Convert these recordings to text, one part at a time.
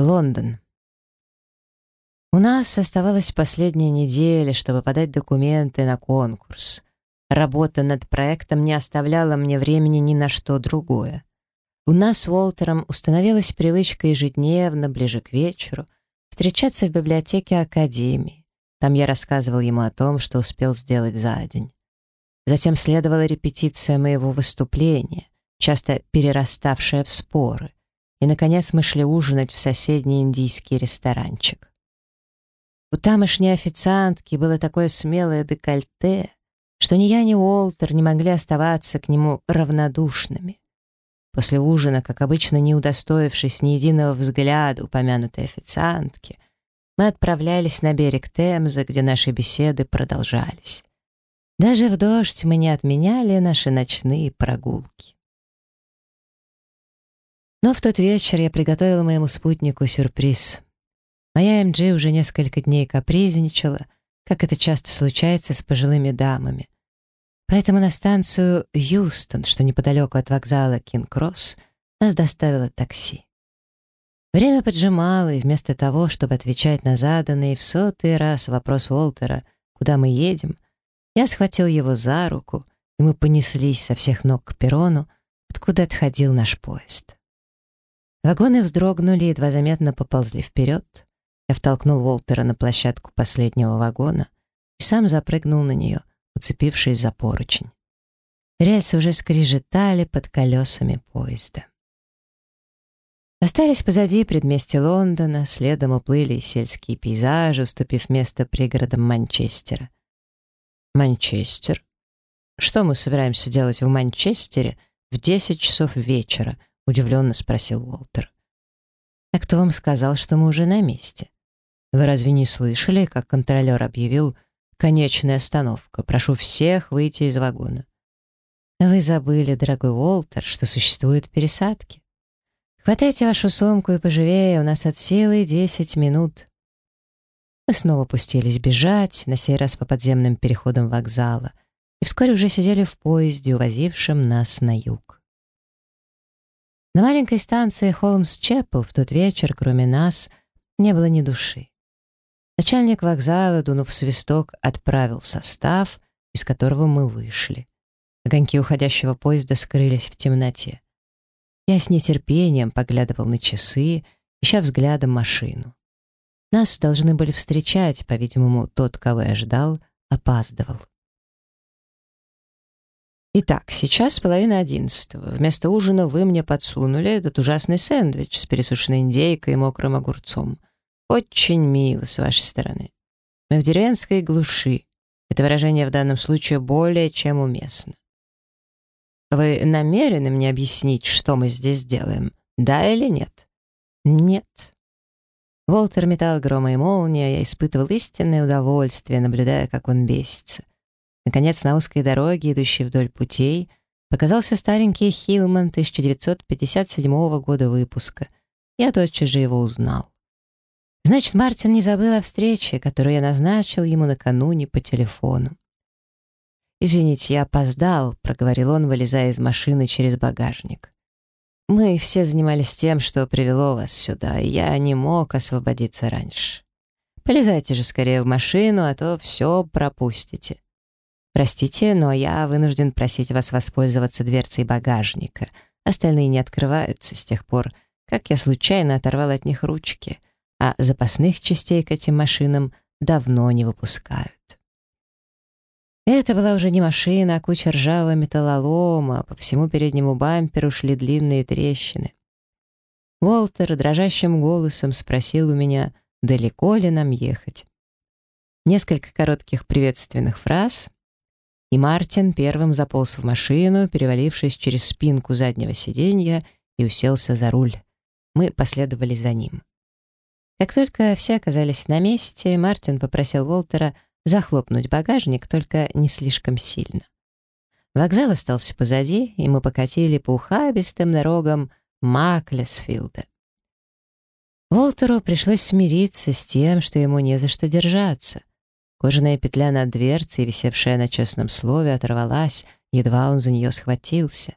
Лондон. У нас оставалась последняя неделя, чтобы подать документы на конкурс. Работа над проектом не оставляла мне времени ни на что другое. У нас с Уолтером установилась привычка ежедневно, ближе к вечеру, встречаться в библиотеке Академии. Там я рассказывал ему о том, что успел сделать за день. Затем следовала репетиция моего выступления, часто перераставшая в споры. И, наконец, мы шли ужинать в соседний индийский ресторанчик. У тамошней официантки было такое смелое декольте, что ни я, ни Уолтер не могли оставаться к нему равнодушными. После ужина, как обычно, не удостоившись ни единого взгляда упомянутой официантки, мы отправлялись на берег Темза, где наши беседы продолжались. Даже в дождь мы не отменяли наши ночные прогулки. Но в тот вечер я приготовила моему спутнику сюрприз. Моя МД уже несколько дней капризничала, как это часто случается с пожилыми дамами. Поэтому на станцию Юстон, что неподалеку от вокзала Кинг-Кросс, нас доставило такси. Время поджимало, и вместо того, чтобы отвечать на заданный в сотый раз вопрос Уолтера, куда мы едем, я схватил его за руку, и мы понеслись со всех ног к перрону, откуда отходил наш поезд. Вагоны вздрогнули и едва заметно поползли вперед. Я втолкнул Уолтера на площадку последнего вагона и сам запрыгнул на нее, уцепившись за поручень. Рельсы уже скрежетали под колесами поезда. Остались позади предместья Лондона, следом уплыли сельские пейзажи, уступив место пригородам Манчестера. Манчестер? Что мы собираемся делать в Манчестере в 10 часов вечера? Удивленно спросил Уолтер. А кто вам сказал, что мы уже на месте? Вы разве не слышали, как контролер объявил, Конечная остановка. Прошу всех выйти из вагона. Вы забыли, дорогой Уолтер, что существуют пересадки. Хватайте вашу сумку и поживее, у нас от силы 10 минут. Мы снова пустились бежать, на сей раз по подземным переходам вокзала, и вскоре уже сидели в поезде, увозившем нас на юг. На маленькой станции Холмс-Чеппел в тот вечер, кроме нас, не было ни души. Начальник вокзала, дунув свисток, отправил состав, из которого мы вышли. Огоньки уходящего поезда скрылись в темноте. Я с нетерпением поглядывал на часы, ища взглядом машину. Нас должны были встречать, по-видимому, тот, кого я ждал, опаздывал. Итак, сейчас половина одиннадцатого. Вместо ужина вы мне подсунули этот ужасный сэндвич с пересушенной индейкой и мокрым огурцом — очень мило с вашей стороны. Мы в деревенской глуши. Это выражение в данном случае более чем уместно. Вы намерены мне объяснить, что мы здесь делаем? Да или нет? Нет. Волтер метал грома и молния, я испытывал истинное удовольствие, наблюдая, как он бесится. Наконец, на узкой дороге, идущей вдоль путей, показался старенький Хилман 1957 года выпуска. Я тотчас же его узнал. Значит, Мартин не забыл о встрече, которую я назначил ему накануне по телефону. «Извините, я опоздал», — проговорил он, вылезая из машины через багажник. «Мы все занимались тем, что привело вас сюда, и я не мог освободиться раньше. Полезайте же скорее в машину, а то все пропустите. Простите, но я вынужден просить вас воспользоваться дверцей багажника. Остальные не открываются с тех пор, как я случайно оторвал от них ручки» а запасных частей к этим машинам давно не выпускают. Это была уже не машина, а куча ржавого металлолома, по всему переднему бамперу шли длинные трещины. Уолтер дрожащим голосом спросил у меня, далеко ли нам ехать. Несколько коротких приветственных фраз, и Мартин первым заполз в машину, перевалившись через спинку заднего сиденья и уселся за руль. Мы последовали за ним. Как только все оказались на месте, Мартин попросил Волтера захлопнуть багажник, только не слишком сильно. Вокзал остался позади, и мы покатили по ухабистым дорогам Маклесфилда. Волтеру пришлось смириться с тем, что ему не за что держаться. Кожаная петля над дверцей, висевшая на честном слове, оторвалась, едва он за нее схватился.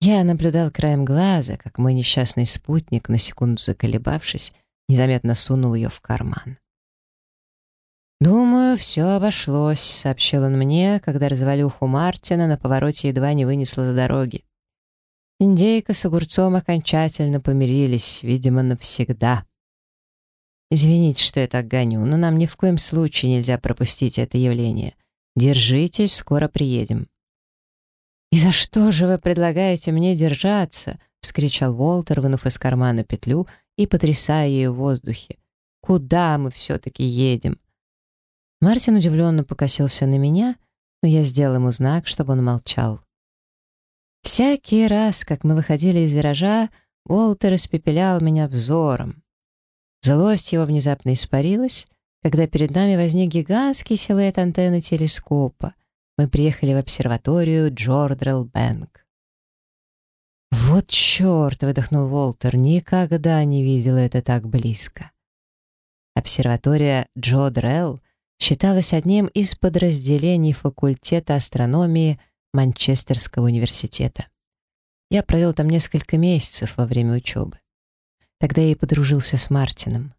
Я наблюдал краем глаза, как мой несчастный спутник, на секунду заколебавшись, незаметно сунул ее в карман. «Думаю, все обошлось», — сообщил он мне, когда развалюху Мартина на повороте едва не вынесла за дороги. Индейка с огурцом окончательно помирились, видимо, навсегда. Извините, что я так гоню, но нам ни в коем случае нельзя пропустить это явление. Держитесь, скоро приедем. «И за что же вы предлагаете мне держаться?» — вскричал Уолтер, вынув из кармана петлю и потрясая ее в воздухе. «Куда мы все-таки едем?» Мартин удивленно покосился на меня, но я сделал ему знак, чтобы он молчал. Всякий раз, как мы выходили из виража, Уолтер испепелял меня взором. Злость его внезапно испарилась, когда перед нами возник гигантский силуэт антенны телескопа. Мы приехали в обсерваторию Джордрелл Бэнк. «Вот черт!» — выдохнул Уолтер. «Никогда не видел это так близко». Обсерватория Джодрелл считалась одним из подразделений факультета астрономии — Манчестерского университета. Я провел там несколько месяцев во время учебы. Тогда я и подружился с Мартином.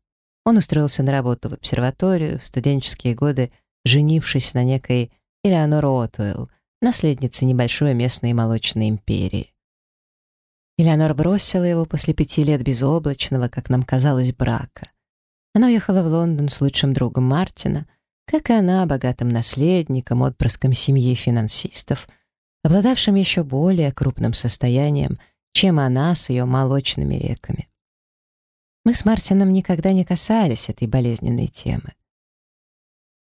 Он устроился на работу в обсерваторию, в студенческие годы женившись на некой Элеонор Отуэлл, наследнице небольшой местной молочной империи. Элеонор бросила его после пяти лет безоблачного, как нам казалось, брака. Она уехала в Лондон с лучшим другом Мартина, как и она, богатым наследником, отпрыском семьи финансистов — обладавшим еще более крупным состоянием, чем она с ее молочными реками. Мы с Мартином никогда не касались этой болезненной темы.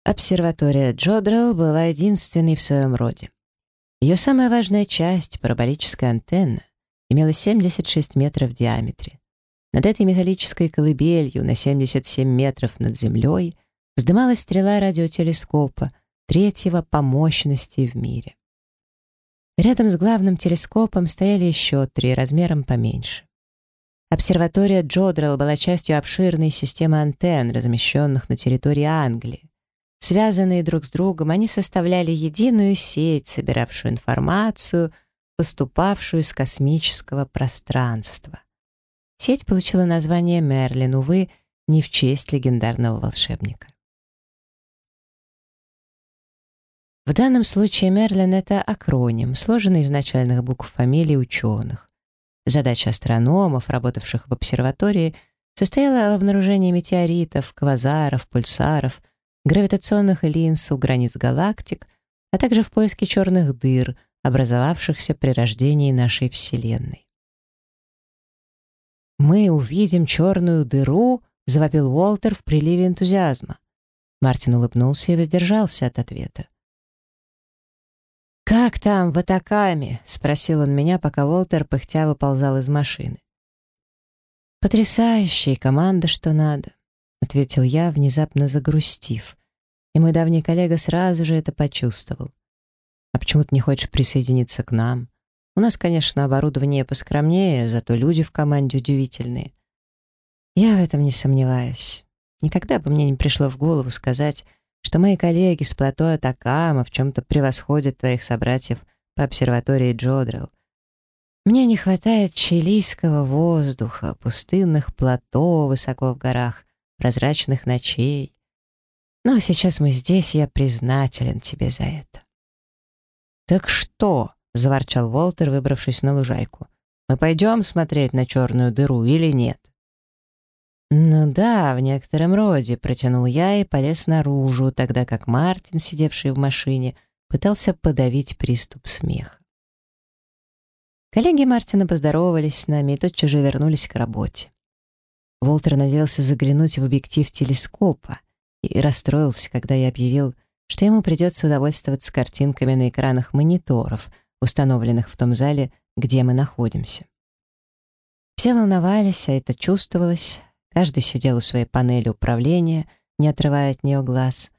Обсерватория Джодрелл была единственной в своем роде. Ее самая важная часть, параболическая антенна, имела 76 метров в диаметре. Над этой металлической колыбелью на 77 метров над землей вздымалась стрела радиотелескопа, третьего по мощности в мире. Рядом с главным телескопом стояли еще три, размером поменьше. Обсерватория Джодрелл была частью обширной системы антенн, размещенных на территории Англии. Связанные друг с другом, они составляли единую сеть, собиравшую информацию, поступавшую из космического пространства. Сеть получила название Мерлин, увы, не в честь легендарного волшебника. В данном случае Мерлин — это акроним, сложенный из начальных букв фамилий ученых. Задача астрономов, работавших в обсерватории, состояла в обнаружении метеоритов, квазаров, пульсаров, гравитационных линз у границ галактик, а также в поиске черных дыр, образовавшихся при рождении нашей Вселенной. «Мы увидим черную дыру», — завопил Уолтер в приливе энтузиазма. Мартин улыбнулся и воздержался от ответа. «Как там, в Атакаме?» — спросил он меня, пока Волтер пыхтя выползал из машины. «Потрясающая команда, что надо», — ответил я, внезапно загрустив. И мой давний коллега сразу же это почувствовал. «А почему ты не хочешь присоединиться к нам? У нас, конечно, оборудование поскромнее, зато люди в команде удивительные». Я в этом не сомневаюсь. Никогда бы мне не пришло в голову сказать, что мои коллеги с плато Атакама в чем-то превосходят твоих собратьев по обсерватории Джодрелл. Мне не хватает чилийского воздуха, пустынных плато высоко в горах, прозрачных ночей. Но сейчас мы здесь, я признателен тебе за это. «Так что?» — заворчал Волтер, выбравшись на лужайку. «Мы пойдем смотреть на черную дыру или нет?» «Ну да, в некотором роде», — протянул я и полез наружу, тогда как Мартин, сидевший в машине, пытался подавить приступ смеха. Коллеги Мартина поздоровались с нами и тотчас же вернулись к работе. Волтер надеялся заглянуть в объектив телескопа и расстроился, когда я объявил, что ему придется удовольствоваться картинками на экранах мониторов, установленных в том зале, где мы находимся. Все волновались, а это чувствовалось, Каждый сидел у своей панели управления, не отрывая от нее глаз.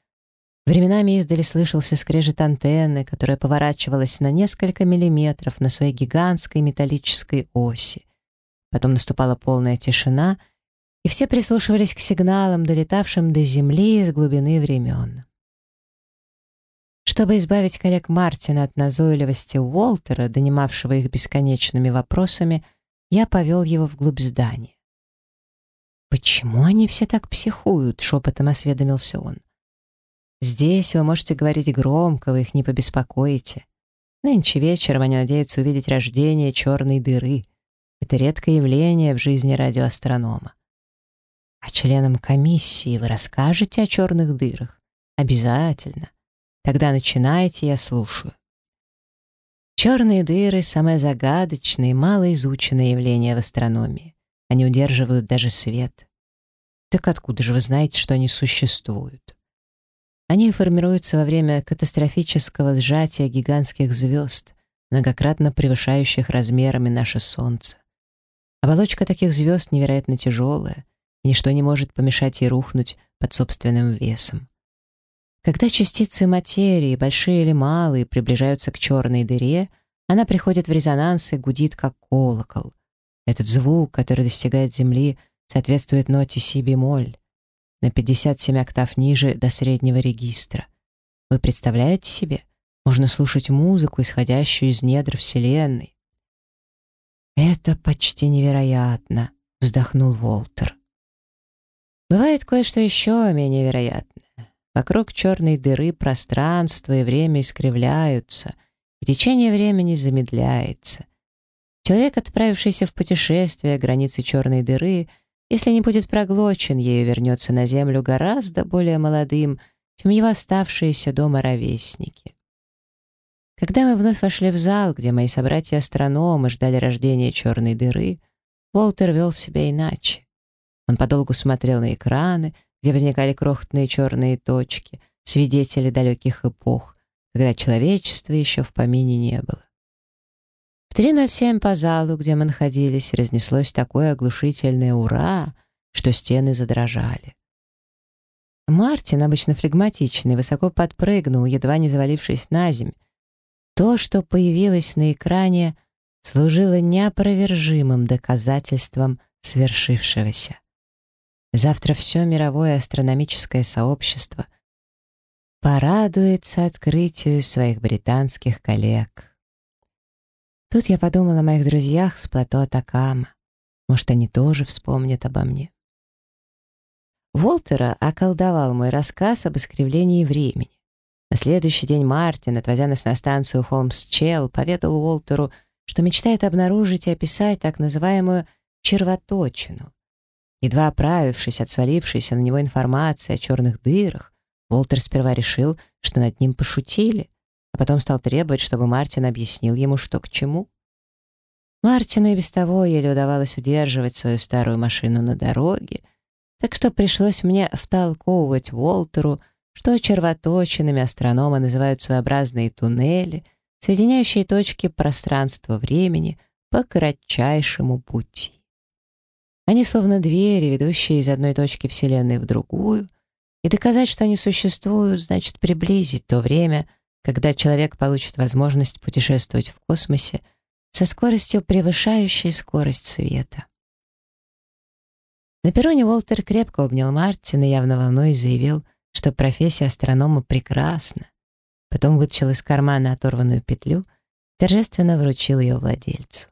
Временами издали слышался скрежет антенны, которая поворачивалась на несколько миллиметров на своей гигантской металлической оси. Потом наступала полная тишина, и все прислушивались к сигналам, долетавшим до Земли из глубины времен. Чтобы избавить коллег Мартина от назойливости Уолтера, донимавшего их бесконечными вопросами, я повел его вглубь здания. «Почему они все так психуют?» — шепотом осведомился он. «Здесь вы можете говорить громко, вы их не побеспокоите. Нынче вечером они надеются увидеть рождение черной дыры. Это редкое явление в жизни радиоастронома. А членам комиссии вы расскажете о черных дырах? Обязательно. Тогда начинайте, я слушаю. Черные дыры — самое загадочное и малоизученное явление в астрономии. Они удерживают даже свет. Так откуда же вы знаете, что они существуют? Они формируются во время катастрофического сжатия гигантских звезд, многократно превышающих размерами наше Солнце. Оболочка таких звезд невероятно тяжелая, ничто не может помешать ей рухнуть под собственным весом. Когда частицы материи, большие или малые, приближаются к черной дыре, она приходит в резонанс и гудит, как колокол. Этот звук, который достигает Земли, соответствует ноте си бемоль, на 57 октав ниже до среднего регистра. Вы представляете себе? Можно слушать музыку, исходящую из недр Вселенной. «Это почти невероятно», — вздохнул Волтер. Бывает кое-что еще менее вероятное. Вокруг черной дыры пространство и время искривляются, и течение времени замедляется. Человек, отправившийся в путешествие границы черной дыры, если не будет проглочен, ею вернется на Землю гораздо более молодым, чем его оставшиеся дома ровесники. Когда мы вновь вошли в зал, где мои собратья-астрономы ждали рождения черной дыры, Волтер вел себя иначе. Он подолгу смотрел на экраны, где возникали крохотные черные точки, свидетели далеких эпох, когда человечества еще в помине не было. В 3.07 по залу, где мы находились, разнеслось такое оглушительное «Ура!», что стены задрожали. Мартин, обычно флегматичный, высоко подпрыгнул, едва не завалившись на землю. То, что появилось на экране, служило неопровержимым доказательством свершившегося. Завтра все мировое астрономическое сообщество порадуется открытию своих британских коллег. Тут я подумала о моих друзьях с плато Атакама. Может, они тоже вспомнят обо мне. Волтера околдовал мой рассказ об искривлении времени. На следующий день Мартин, отвозя нас на станцию Холмс-Челл, поведал Уолтеру, что мечтает обнаружить и описать так называемую червоточину. Едва оправившись от свалившейся на него информации о черных дырах, Уолтер сперва решил, что над ним пошутили, а потом стал требовать, чтобы Мартин объяснил ему, что к чему. Мартину и без того еле удавалось удерживать свою старую машину на дороге, так что пришлось мне втолковывать Уолтеру, что червоточинами астрономы называют своеобразные туннели, соединяющие точки пространства-времени по кратчайшему пути. Они словно двери, ведущие из одной точки Вселенной в другую, и доказать, что они существуют, значит приблизить то время, когда человек получит возможность путешествовать в космосе со скоростью, превышающей скорость света. На перроне Уолтер крепко обнял Мартина, явно волнуясь, заявил, что профессия астронома прекрасна. Потом вытащил из кармана оторванную петлю, торжественно вручил ее владельцу.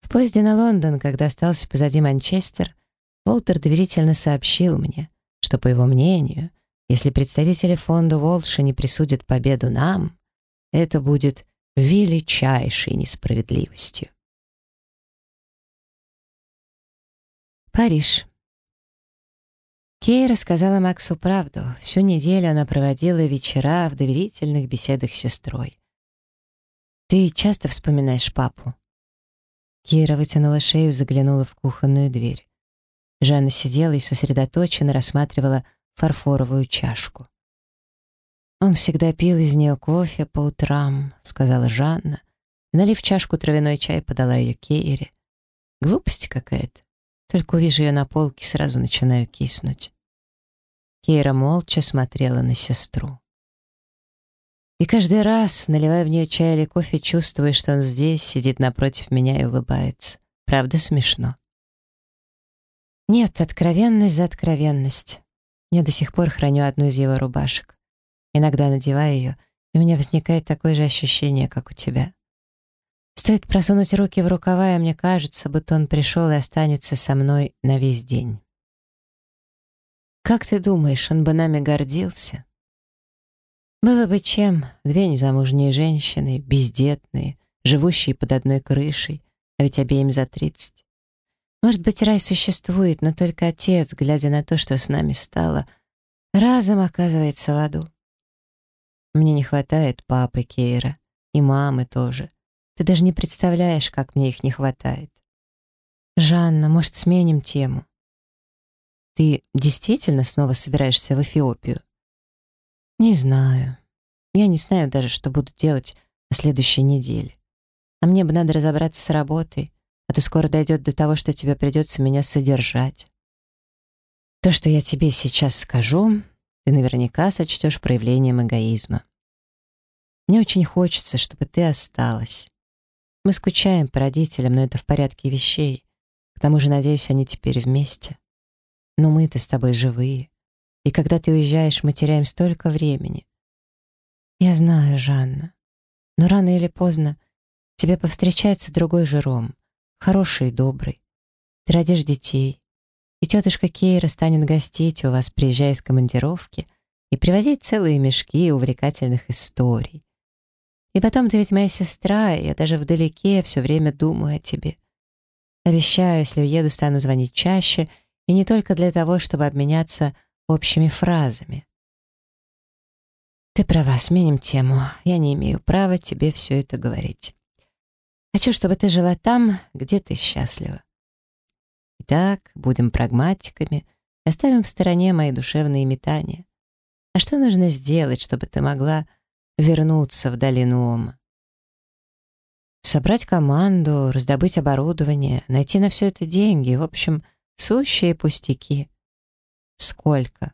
В поезде на Лондон, когда остался позади Манчестер, Уолтер доверительно сообщил мне, что, по его мнению, если представители фонда Волша не присудят победу нам, это будет величайшей несправедливостью. Париж. Кей рассказала Максу правду. Всю неделю она проводила вечера в доверительных беседах с сестрой. «Ты часто вспоминаешь папу?» Кира вытянула шею, заглянула в кухонную дверь. Жанна сидела и сосредоточенно рассматривала фарфоровую чашку. «Он всегда пил из нее кофе по утрам», — сказала Жанна. налив чашку травяной чай, подала ее Кейре. «Глупость какая-то. Только увижу ее на полке, сразу начинаю киснуть». Кейра молча смотрела на сестру. И каждый раз, наливая в нее чай или кофе, чувствуя, что он здесь, сидит напротив меня и улыбается. Правда смешно? Нет, откровенность за откровенность. Я до сих пор храню одну из его рубашек. Иногда надеваю ее, и у меня возникает такое же ощущение, как у тебя. Стоит просунуть руки в рукава, и мне кажется, будто он пришел и останется со мной на весь день. Как ты думаешь, он бы нами гордился? Было бы чем, две незамужние женщины, бездетные, живущие под одной крышей, а ведь обеим за тридцать. Может быть, рай существует, но только отец, глядя на то, что с нами стало, разом оказывается в аду. Мне не хватает папы Кейра, и мамы тоже. Ты даже не представляешь, как мне их не хватает. Жанна, может, сменим тему? Ты действительно снова собираешься в Эфиопию? Не знаю. Я не знаю даже, что буду делать на следующей неделе. А мне бы надо разобраться с работой, а то скоро дойдет до того, что тебе придется меня содержать. То, что я тебе сейчас скажу, ты наверняка сочтешь проявлением эгоизма. Мне очень хочется, чтобы ты осталась. Мы скучаем по родителям, но это в порядке вещей. К тому же, надеюсь, они теперь вместе. Но мы-то с тобой живые. И когда ты уезжаешь, мы теряем столько времени. Я знаю, Жанна. Но рано или поздно тебе повстречается другой Жером, хороший и добрый. Ты родишь детей, и тетушка Кейра станет гостить у вас, приезжая из командировки, и привозить целые мешки увлекательных историй. И потом ты ведь моя сестра, и я даже вдалеке все время думаю о тебе. Обещаю, если уеду, стану звонить чаще, и не только для того, чтобы обменяться общими фразами. Ты права, сменим тему. Я не имею права тебе все это говорить. Хочу, чтобы ты жила там, где ты счастлива. Итак, будем прагматиками, оставим в стороне мои душевные метания. А что нужно сделать, чтобы ты могла вернуться в долину Ома. Собрать команду, раздобыть оборудование, найти на все это деньги, в общем, сущие пустяки. Сколько?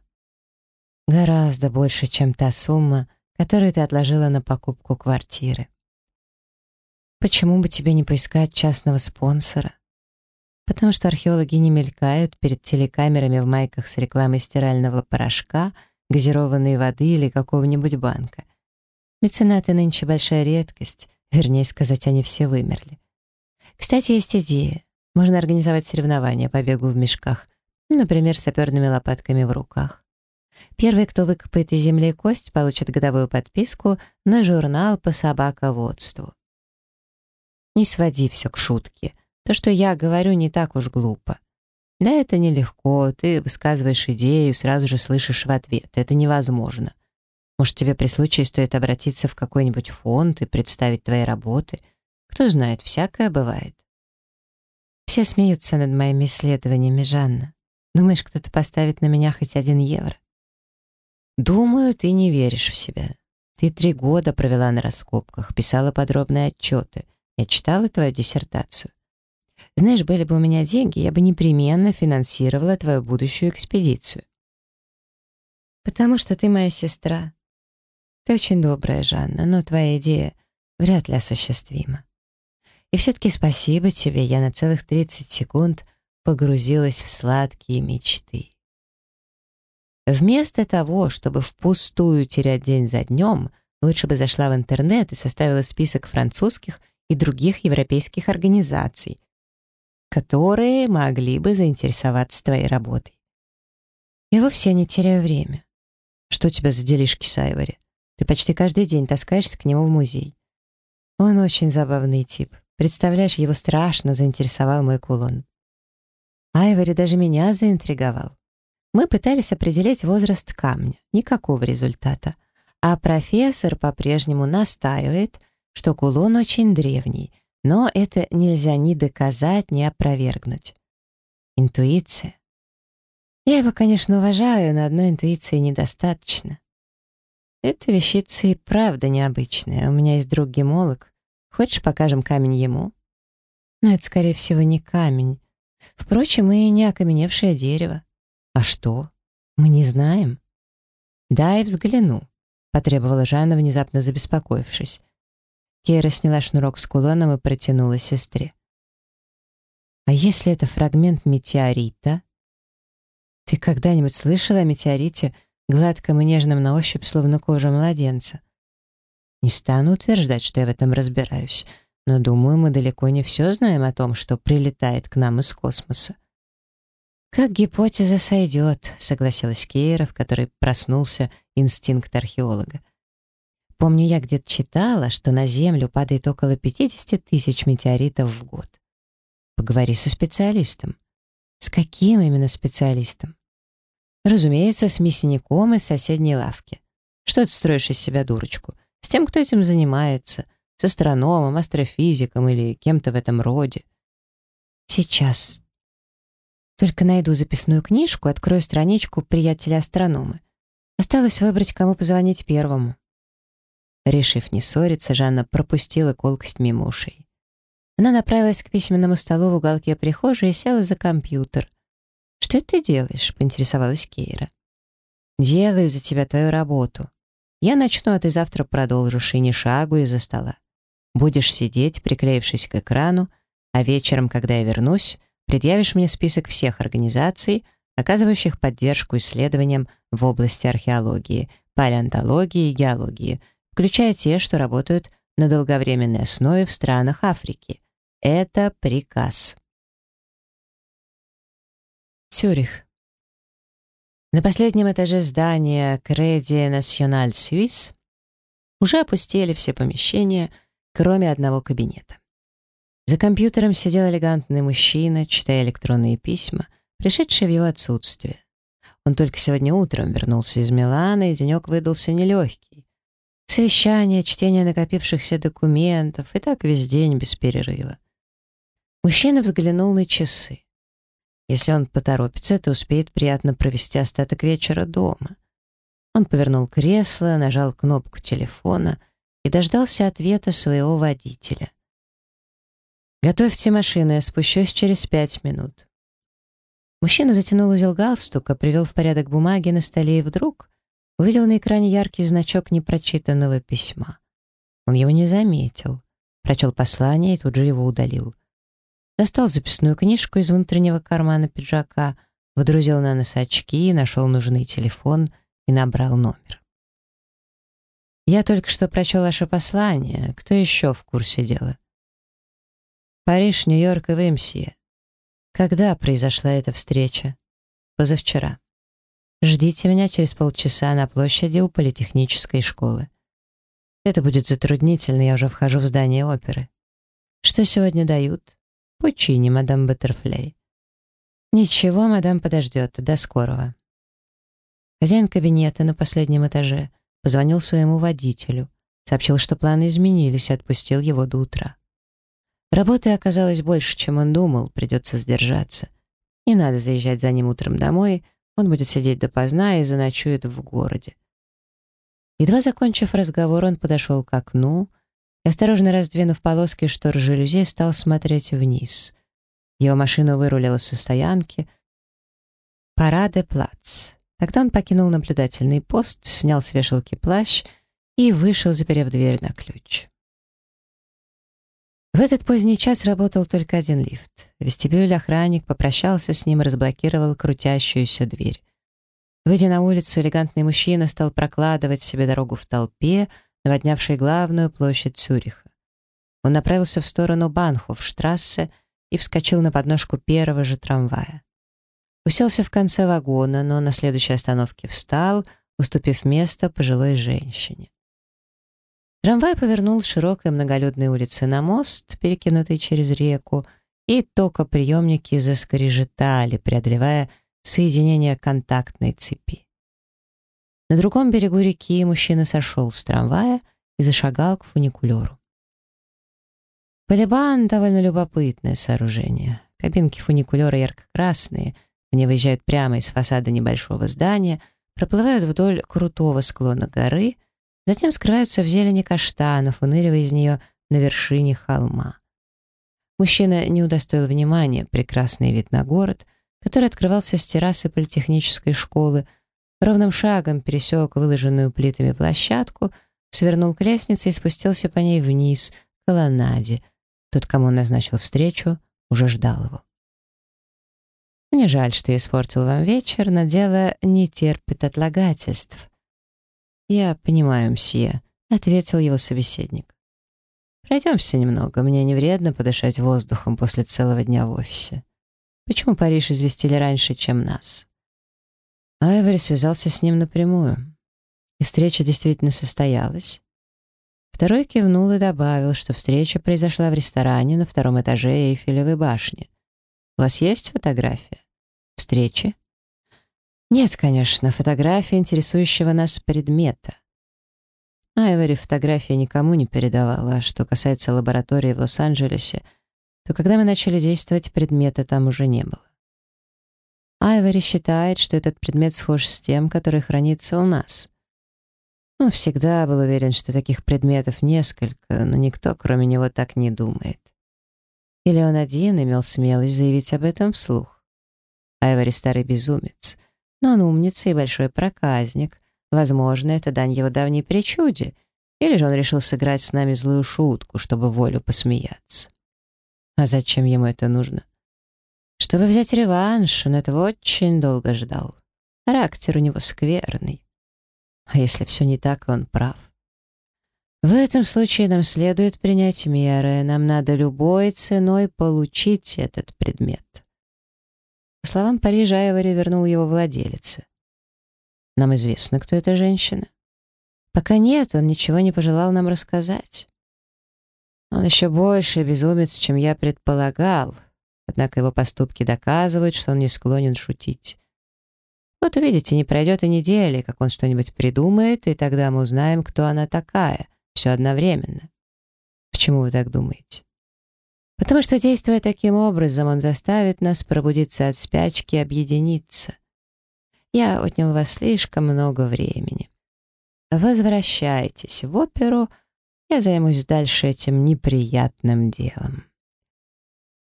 Гораздо больше, чем та сумма, которую ты отложила на покупку квартиры. Почему бы тебе не поискать частного спонсора? Потому что археологи не мелькают перед телекамерами в майках с рекламой стирального порошка, газированной воды или какого-нибудь банка — Меценаты нынче большая редкость, вернее сказать, они все вымерли. Кстати, есть идея. Можно организовать соревнования по бегу в мешках, например, с саперными лопатками в руках. Первый, кто выкопает из земли кость, получит годовую подписку на журнал по собаководству. Не своди все к шутке. То, что я говорю, не так уж глупо. Да, это нелегко, ты высказываешь идею, сразу же слышишь в ответ. Это невозможно. Может, тебе при случае стоит обратиться в какой-нибудь фонд и представить твои работы? Кто знает, всякое бывает. Все смеются над моими исследованиями, Жанна. Думаешь, кто-то поставит на меня хоть один евро? Думаю, ты не веришь в себя. Ты три года провела на раскопках, писала подробные отчеты. Я читала твою диссертацию. Знаешь, были бы у меня деньги, я бы непременно финансировала твою будущую экспедицию. Потому что ты моя сестра, ты очень добрая, Жанна, но твоя идея вряд ли осуществима. И все-таки спасибо тебе, я на целых 30 секунд погрузилась в сладкие мечты. Вместо того, чтобы впустую терять день за днем, лучше бы зашла в интернет и составила список французских и других европейских организаций, которые могли бы заинтересоваться твоей работой. Я вовсе не теряю время. Что у тебя за делишки с Айвори? Ты почти каждый день таскаешься к нему в музей. Он очень забавный тип. Представляешь, его страшно заинтересовал мой кулон. Айвори даже меня заинтриговал. Мы пытались определить возраст камня. Никакого результата. А профессор по-прежнему настаивает, что кулон очень древний, но это нельзя ни доказать, ни опровергнуть. Интуиция. Я его, конечно, уважаю, но одной интуиции недостаточно. Эта вещица и правда необычная. У меня есть друг гемолог. Хочешь, покажем камень ему? Но это, скорее всего, не камень. Впрочем, и не окаменевшее дерево. А что? Мы не знаем. «Дай взгляну», — потребовала Жанна, внезапно забеспокоившись. Кейра сняла шнурок с кулоном и протянула сестре. «А если это фрагмент метеорита?» «Ты когда-нибудь слышала о метеорите гладким и нежным на ощупь, словно кожа младенца. Не стану утверждать, что я в этом разбираюсь, но думаю, мы далеко не все знаем о том, что прилетает к нам из космоса. «Как гипотеза сойдет», — согласилась Кейра, в которой проснулся инстинкт археолога. «Помню, я где-то читала, что на Землю падает около 50 тысяч метеоритов в год. Поговори со специалистом». «С каким именно специалистом?» «Разумеется, с мясником из соседней лавки. Что ты строишь из себя дурочку? С тем, кто этим занимается, с астрономом, астрофизиком или кем-то в этом роде». «Сейчас», только найду записную книжку, открою страничку «Приятеля-астрономы». Осталось выбрать, кому позвонить первому. Решив не ссориться, Жанна пропустила колкость мимо ушей. Она направилась к письменному столу в уголке прихожей и села за компьютер. «Что ты делаешь?» — поинтересовалась Кейра. «Делаю за тебя твою работу. Я начну, а ты завтра продолжишь, и не шагу из-за стола. Будешь сидеть, приклеившись к экрану, а вечером, когда я вернусь, предъявишь мне список всех организаций, оказывающих поддержку исследованиям в области археологии, палеонтологии и геологии, включая те, что работают на долговременной основе в странах Африки. Это приказ. Цюрих. На последнем этаже здания Credit National Suisse уже опустели все помещения, кроме одного кабинета. За компьютером сидел элегантный мужчина, читая электронные письма, пришедшие в его отсутствие. Он только сегодня утром вернулся из Милана, и денек выдался нелегкий. Совещание, чтение накопившихся документов, и так весь день без перерыва. Мужчина взглянул на часы. Если он поторопится, то успеет приятно провести остаток вечера дома. Он повернул кресло, нажал кнопку телефона и дождался ответа своего водителя. «Готовьте машину, я спущусь через пять минут». Мужчина затянул узел галстука, привел в порядок бумаги на столе и вдруг увидел на экране яркий значок непрочитанного письма. Он его не заметил, прочел послание и тут же его удалил. Достал записную книжку из внутреннего кармана пиджака, водрузил на нос очки, нашел нужный телефон и набрал номер. «Я только что прочел ваше послание. Кто еще в курсе дела?» Париж, Нью-Йорк и Вымсье. Когда произошла эта встреча? Позавчера. Ждите меня через полчаса на площади у политехнической школы. Это будет затруднительно, я уже вхожу в здание оперы. Что сегодня дают? Пучини, мадам Баттерфляй. Ничего, мадам подождет. До скорого. Хозяин кабинета на последнем этаже позвонил своему водителю, сообщил, что планы изменились и отпустил его до утра. Работы оказалось больше, чем он думал, придется сдержаться. Не надо заезжать за ним утром домой, он будет сидеть допоздна и заночует в городе. Едва закончив разговор, он подошел к окну и, осторожно раздвинув полоски штор жалюзи, стал смотреть вниз. Его машина вырулила со стоянки. Параде плац. Тогда он покинул наблюдательный пост, снял с вешалки плащ и вышел, заперев дверь на ключ. В этот поздний час работал только один лифт. В вестибюле охранник попрощался с ним и разблокировал крутящуюся дверь. Выйдя на улицу, элегантный мужчина стал прокладывать себе дорогу в толпе, наводнявшей главную площадь Цюриха. Он направился в сторону Банхофштрассе и вскочил на подножку первого же трамвая. Уселся в конце вагона, но на следующей остановке встал, уступив место пожилой женщине. Трамвай повернул с широкой многолюдной улицы на мост, перекинутый через реку, и токоприемники заскрежетали, преодолевая соединение контактной цепи. На другом берегу реки мужчина сошел с трамвая и зашагал к фуникулеру. Полибан — довольно любопытное сооружение. Кабинки фуникулера ярко-красные, они выезжают прямо из фасада небольшого здания, проплывают вдоль крутого склона горы — Затем скрываются в зелени каштанов, выныривая из нее на вершине холма. Мужчина не удостоил внимания прекрасный вид на город, который открывался с террасы политехнической школы, ровным шагом пересек выложенную плитами площадку, свернул к лестнице и спустился по ней вниз, к колоннаде. Тот, кому он назначил встречу, уже ждал его. Мне жаль, что я испортил вам вечер, но дело не терпит отлагательств». «Я понимаю, мсье», — ответил его собеседник. «Пройдемся немного, мне не вредно подышать воздухом после целого дня в офисе. Почему Париж известили раньше, чем нас?» Айвори связался с ним напрямую. И встреча действительно состоялась. Второй кивнул и добавил, что встреча произошла в ресторане на втором этаже Эйфелевой башни. У вас есть фотография? Встречи? Нет, конечно, фотография интересующего нас предмета. Айвори фотография никому не передавала, а что касается лаборатории в Лос-Анджелесе, то когда мы начали действовать, предмета там уже не было. Айвори считает, что этот предмет схож с тем, который хранится у нас. Он всегда был уверен, что таких предметов несколько, но никто, кроме него, так не думает. Или он один имел смелость заявить об этом вслух. Айвори старый безумец, но он умница и большой проказник. Возможно, это дань его давней причуде, или же он решил сыграть с нами злую шутку, чтобы волю посмеяться. А зачем ему это нужно? Чтобы взять реванш, он этого очень долго ждал. Характер у него скверный. А если все не так, он прав. В этом случае нам следует принять меры. Нам надо любой ценой получить этот предмет. По словам Парижа, Айвори вернул его владелице. Нам известно, кто эта женщина. Пока нет, он ничего не пожелал нам рассказать. Он еще больше безумец, чем я предполагал, однако его поступки доказывают, что он не склонен шутить. Вот увидите, не пройдет и недели, как он что-нибудь придумает, и тогда мы узнаем, кто она такая. Все одновременно. Почему вы так думаете? Потому что, действуя таким образом, он заставит нас пробудиться от спячки и объединиться. Я отнял вас слишком много времени. Возвращайтесь в оперу, я займусь дальше этим неприятным делом.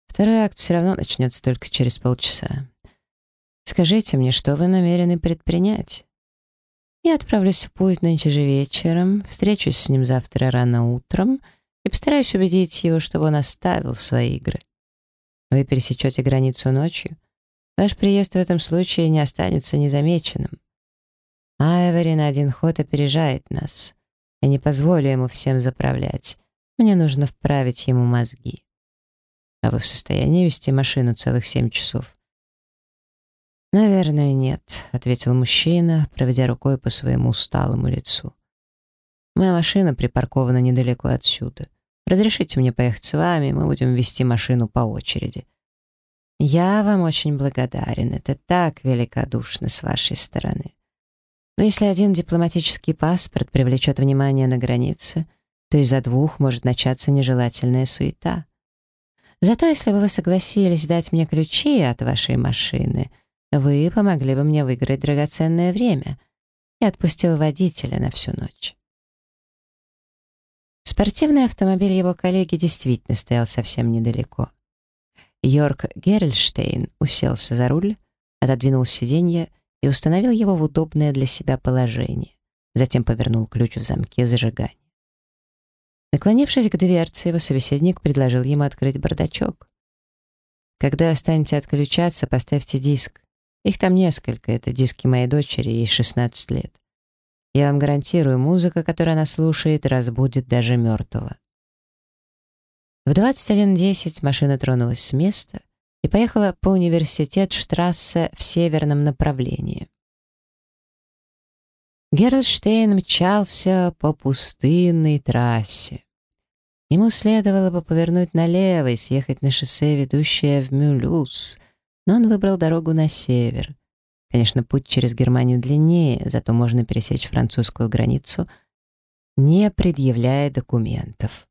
Второй акт все равно начнется только через полчаса. Скажите мне, что вы намерены предпринять? Я отправлюсь в путь нынче же вечером, встречусь с ним завтра рано утром и постараюсь убедить его, чтобы он оставил свои игры. Вы пересечете границу ночью. Ваш приезд в этом случае не останется незамеченным. Айвори на один ход опережает нас. Я не позволю ему всем заправлять. Мне нужно вправить ему мозги. А вы в состоянии вести машину целых семь часов? «Наверное, нет», — ответил мужчина, проведя рукой по своему усталому лицу. «Моя машина припаркована недалеко отсюда. Разрешите мне поехать с вами, мы будем вести машину по очереди». «Я вам очень благодарен, это так великодушно с вашей стороны. Но если один дипломатический паспорт привлечет внимание на границе, то из-за двух может начаться нежелательная суета. Зато если бы вы согласились дать мне ключи от вашей машины, вы помогли бы мне выиграть драгоценное время и отпустил водителя на всю ночь. Спортивный автомобиль его коллеги действительно стоял совсем недалеко. Йорк Герльштейн уселся за руль, отодвинул сиденье и установил его в удобное для себя положение. Затем повернул ключ в замке зажигания. Наклонившись к дверце, его собеседник предложил ему открыть бардачок. «Когда станете отключаться, поставьте диск. Их там несколько, это диски моей дочери, ей 16 лет. Я вам гарантирую, музыка, которую она слушает, разбудит даже мертвого. В 21.10 машина тронулась с места и поехала по университет Штрассе в северном направлении. Герольдштейн мчался по пустынной трассе. Ему следовало бы повернуть налево и съехать на шоссе, ведущее в Мюлюс — но он выбрал дорогу на север. Конечно, путь через Германию длиннее, зато можно пересечь французскую границу, не предъявляя документов.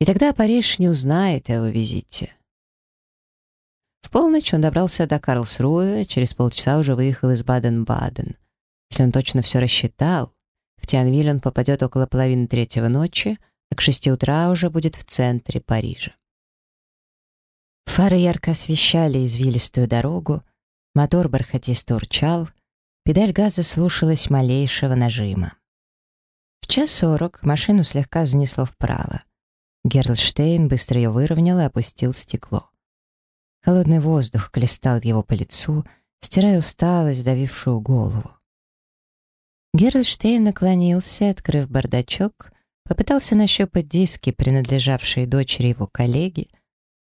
И тогда Париж не узнает о его визите. В полночь он добрался до Карлсруэ, через полчаса уже выехал из Баден-Баден. Если он точно все рассчитал, в Тианвиль он попадет около половины третьего ночи, а к шести утра уже будет в центре Парижа. Фары ярко освещали извилистую дорогу, мотор бархатисто урчал, педаль газа слушалась малейшего нажима. В час сорок машину слегка занесло вправо. Герлштейн быстро ее выровнял и опустил стекло. Холодный воздух клестал его по лицу, стирая усталость, давившую голову. Герольдштейн наклонился, открыв бардачок, попытался нащупать диски, принадлежавшие дочери его коллеги,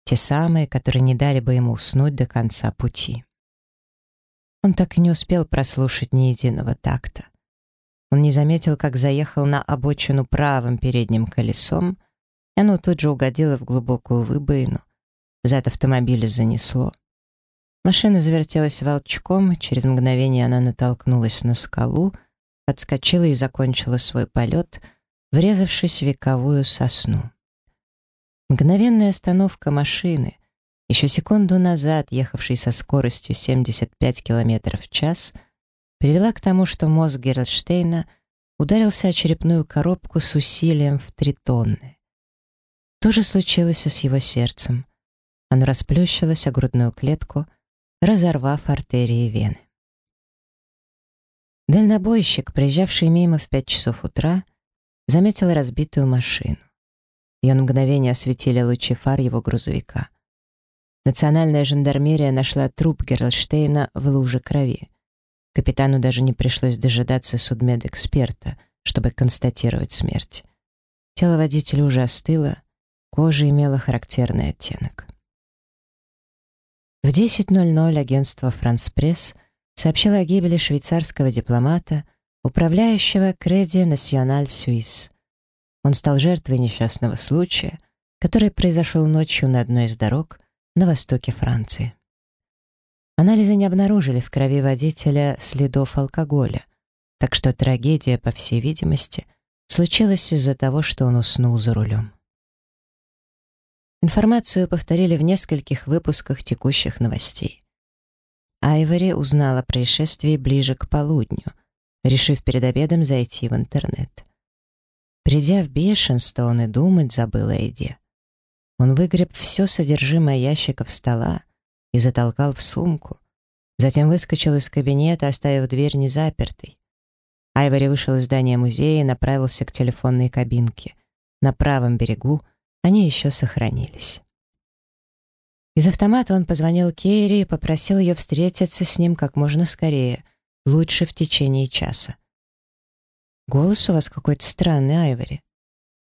те самые, которые не дали бы ему уснуть до конца пути. Он так и не успел прослушать ни единого такта. Он не заметил, как заехал на обочину правым передним колесом, и оно тут же угодило в глубокую выбоину. Зад автомобиля занесло. Машина завертелась волчком, через мгновение она натолкнулась на скалу, подскочила и закончила свой полет, врезавшись в вековую сосну. Мгновенная остановка машины, еще секунду назад ехавшей со скоростью 75 км в час — привела к тому, что мозг Герольдштейна ударился о черепную коробку с усилием в три тонны. То же случилось и с его сердцем. Оно расплющилось о грудную клетку, разорвав артерии и вены. Дальнобойщик, проезжавший мимо в пять часов утра, заметил разбитую машину. Ее на мгновение осветили лучи фар его грузовика. Национальная жандармерия нашла труп Герлштейна в луже крови. Капитану даже не пришлось дожидаться судмедэксперта, чтобы констатировать смерть. Тело водителя уже остыло, кожа имела характерный оттенок. В 10.00 агентство «Франс Пресс» сообщило о гибели швейцарского дипломата, управляющего Креди Националь Суisse. Он стал жертвой несчастного случая, который произошел ночью на одной из дорог на востоке Франции. Анализы не обнаружили в крови водителя следов алкоголя, так что трагедия, по всей видимости, случилась из-за того, что он уснул за рулем. Информацию повторили в нескольких выпусках текущих новостей. Айвори узнала о происшествии ближе к полудню, решив перед обедом зайти в интернет. Придя в бешенство, он и думать забыл о еде. Он выгреб все содержимое ящиков стола, и затолкал в сумку. Затем выскочил из кабинета, оставив дверь незапертой. Айвори вышел из здания музея и направился к телефонной кабинке. На правом берегу они еще сохранились. Из автомата он позвонил Кейри и попросил ее встретиться с ним как можно скорее, лучше в течение часа. «Голос у вас какой-то странный, Айвори.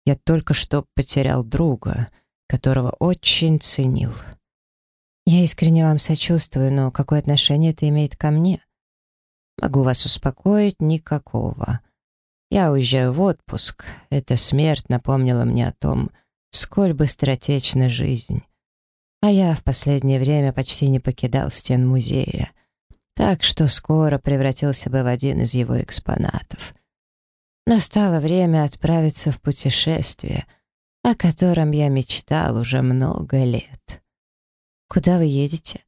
Я только что потерял друга, которого очень ценил». Я искренне вам сочувствую, но какое отношение это имеет ко мне? Могу вас успокоить, никакого. Я уезжаю в отпуск. Эта смерть напомнила мне о том, сколь быстротечна жизнь. А я в последнее время почти не покидал стен музея, так что скоро превратился бы в один из его экспонатов. Настало время отправиться в путешествие, о котором я мечтал уже много лет. Куда вы едете?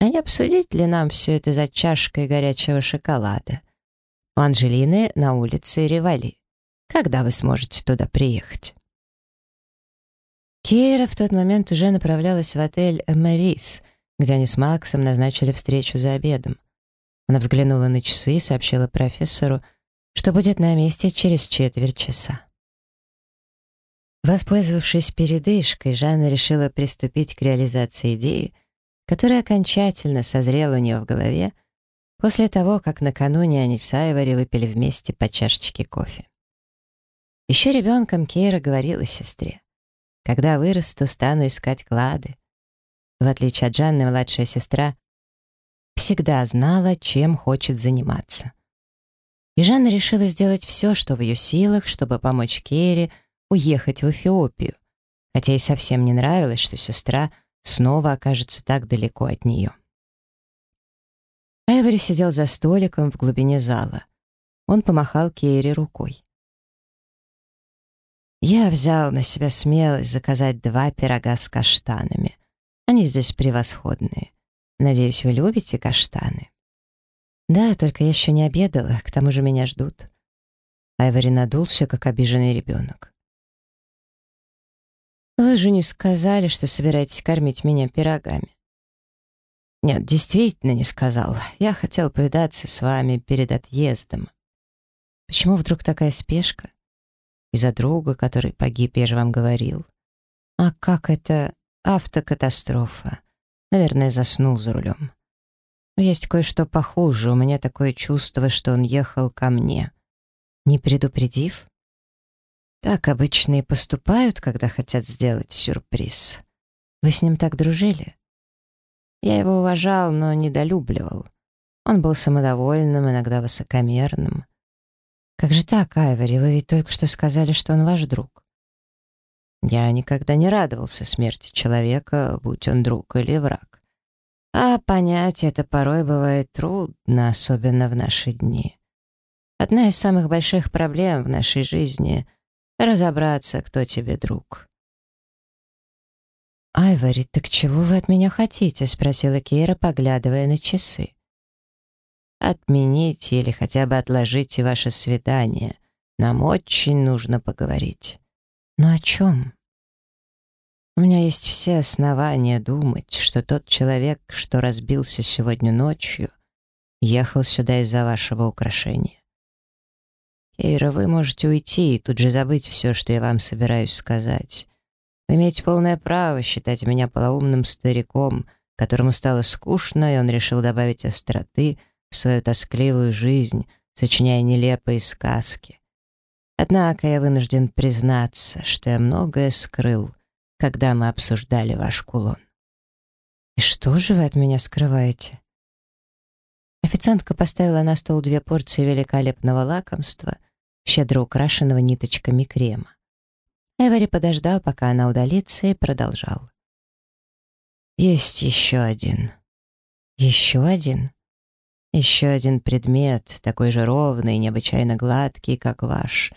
А не обсудить ли нам все это за чашкой горячего шоколада? У Анжелины на улице Ревали. Когда вы сможете туда приехать? Кейра в тот момент уже направлялась в отель «Мэрис», где они с Максом назначили встречу за обедом. Она взглянула на часы и сообщила профессору, что будет на месте через четверть часа. Воспользовавшись передышкой, Жанна решила приступить к реализации идеи, которая окончательно созрела у нее в голове после того, как накануне они с Айвори выпили вместе по чашечке кофе. Еще ребенком Кейра говорила сестре, «Когда вырасту, стану искать клады». В отличие от Жанны, младшая сестра всегда знала, чем хочет заниматься. И Жанна решила сделать все, что в ее силах, чтобы помочь Кейре — уехать в Эфиопию, хотя ей совсем не нравилось, что сестра снова окажется так далеко от нее. Эвери сидел за столиком в глубине зала. Он помахал Кейри рукой. Я взял на себя смелость заказать два пирога с каштанами. Они здесь превосходные. Надеюсь, вы любите каштаны. Да, только я еще не обедала, к тому же меня ждут. Айвори надулся, как обиженный ребенок. Вы же не сказали, что собираетесь кормить меня пирогами. Нет, действительно не сказал. Я хотел повидаться с вами перед отъездом. Почему вдруг такая спешка? Из-за друга, который погиб, я же вам говорил. А как это... Автокатастрофа. Наверное, заснул за рулем. Но есть кое-что похуже. У меня такое чувство, что он ехал ко мне. Не предупредив? Так обычно и поступают, когда хотят сделать сюрприз. Вы с ним так дружили? Я его уважал, но недолюбливал. Он был самодовольным, иногда высокомерным. Как же так, Айвори, вы ведь только что сказали, что он ваш друг. Я никогда не радовался смерти человека, будь он друг или враг. А понять это порой бывает трудно, особенно в наши дни. Одна из самых больших проблем в нашей жизни — разобраться, кто тебе друг. «Айвори, так чего вы от меня хотите?» — спросила Кейра, поглядывая на часы. «Отмените или хотя бы отложите ваше свидание. Нам очень нужно поговорить». «Но о чем?» «У меня есть все основания думать, что тот человек, что разбился сегодня ночью, ехал сюда из-за вашего украшения. Кейра, вы можете уйти и тут же забыть все, что я вам собираюсь сказать. Вы имеете полное право считать меня полоумным стариком, которому стало скучно, и он решил добавить остроты в свою тоскливую жизнь, сочиняя нелепые сказки. Однако я вынужден признаться, что я многое скрыл, когда мы обсуждали ваш кулон. «И что же вы от меня скрываете?» Официантка поставила на стол две порции великолепного лакомства, щедро украшенного ниточками крема. Эвери подождал, пока она удалится, и продолжал. «Есть еще один. Еще один. Еще один предмет, такой же ровный необычайно гладкий, как ваш.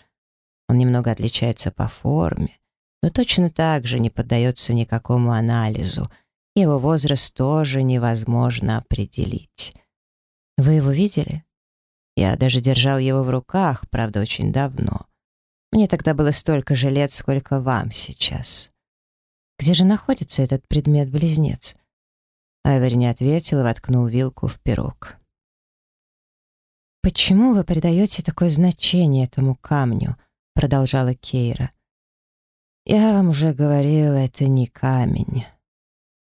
Он немного отличается по форме, но точно так же не поддается никакому анализу. Его возраст тоже невозможно определить. Вы его видели? Я даже держал его в руках, правда, очень давно. Мне тогда было столько же лет, сколько вам сейчас. Где же находится этот предмет-близнец? Айвер не ответил и воткнул вилку в пирог. «Почему вы придаете такое значение этому камню?» — продолжала Кейра. «Я вам уже говорила, это не камень.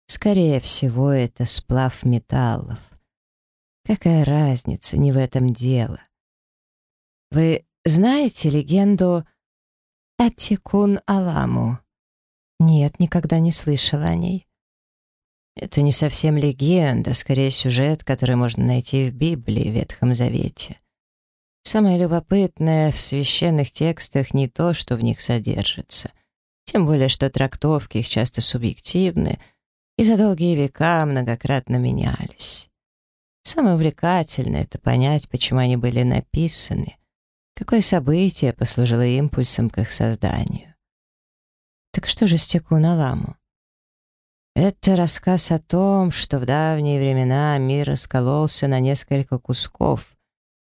Скорее всего, это сплав металлов. Какая разница, не в этом дело. Вы знаете легенду Атикун Аламу. Нет, никогда не слышала о ней. Это не совсем легенда, скорее сюжет, который можно найти в Библии, в Ветхом Завете. Самое любопытное в священных текстах не то, что в них содержится, тем более, что трактовки их часто субъективны и за долгие века многократно менялись. Самое увлекательное — это понять, почему они были написаны — Какое событие послужило импульсом к их созданию? Так что же стеку на ламу? Это рассказ о том, что в давние времена мир раскололся на несколько кусков,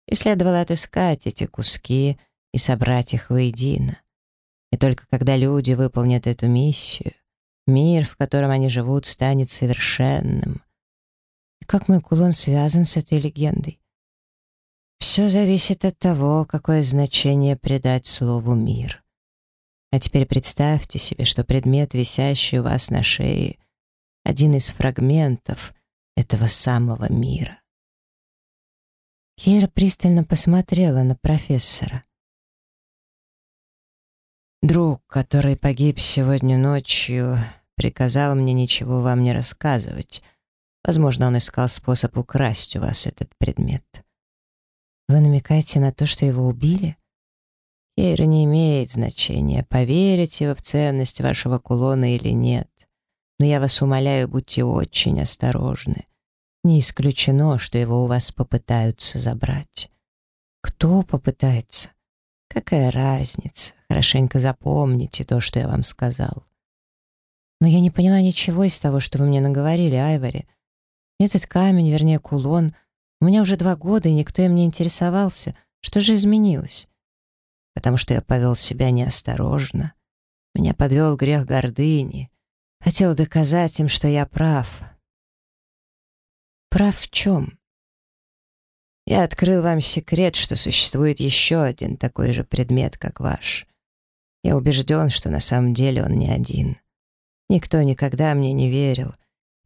и следовало отыскать эти куски и собрать их воедино. И только когда люди выполнят эту миссию, мир, в котором они живут, станет совершенным. Как мой кулон связан с этой легендой? Все зависит от того, какое значение придать слову «мир». А теперь представьте себе, что предмет, висящий у вас на шее, один из фрагментов этого самого мира. Кира пристально посмотрела на профессора. «Друг, который погиб сегодня ночью, приказал мне ничего вам не рассказывать. Возможно, он искал способ украсть у вас этот предмет. Вы намекаете на то, что его убили? Кейра не имеет значения, поверите вы в ценность вашего кулона или нет. Но я вас умоляю, будьте очень осторожны. Не исключено, что его у вас попытаются забрать. Кто попытается? Какая разница? Хорошенько запомните то, что я вам сказал. Но я не поняла ничего из того, что вы мне наговорили, Айвори. Этот камень, вернее, кулон, у меня уже два года, и никто им не интересовался. Что же изменилось? Потому что я повел себя неосторожно. Меня подвел грех гордыни. Хотел доказать им, что я прав. Прав в чем? Я открыл вам секрет, что существует еще один такой же предмет, как ваш. Я убежден, что на самом деле он не один. Никто никогда мне не верил,